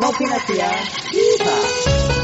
Novinasia, Yeehaw!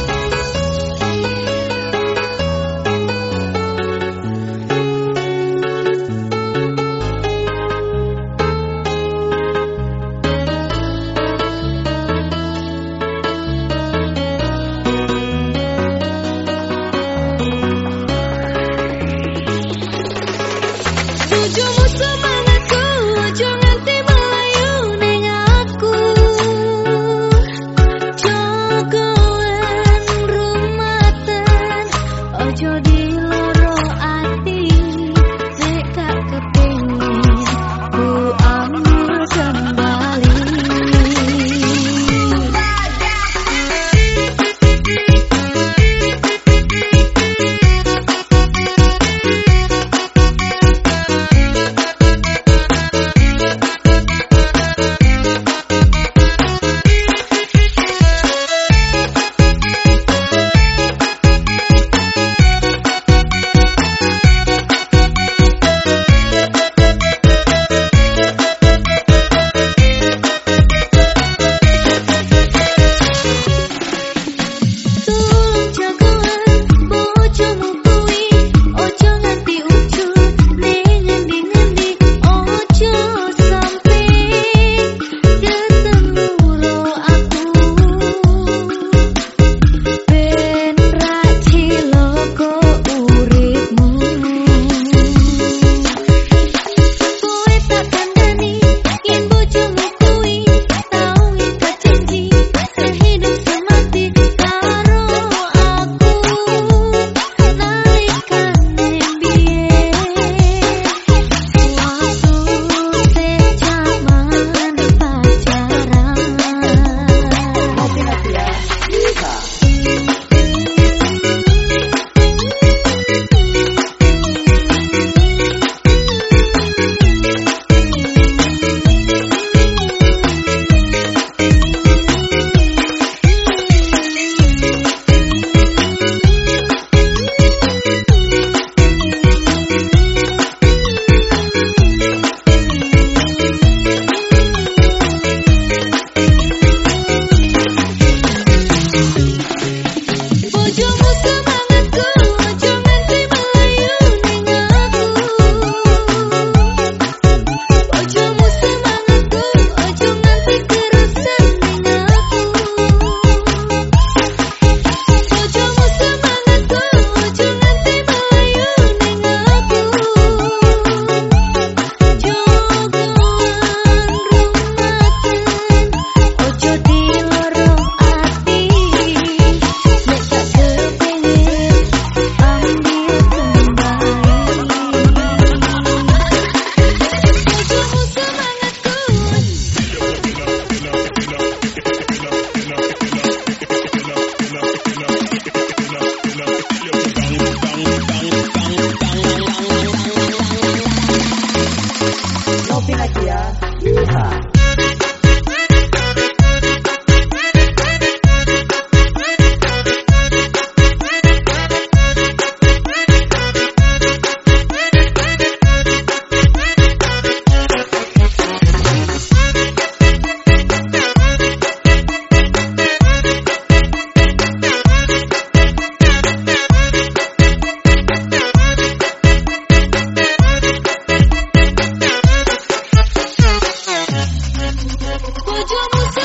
Ujung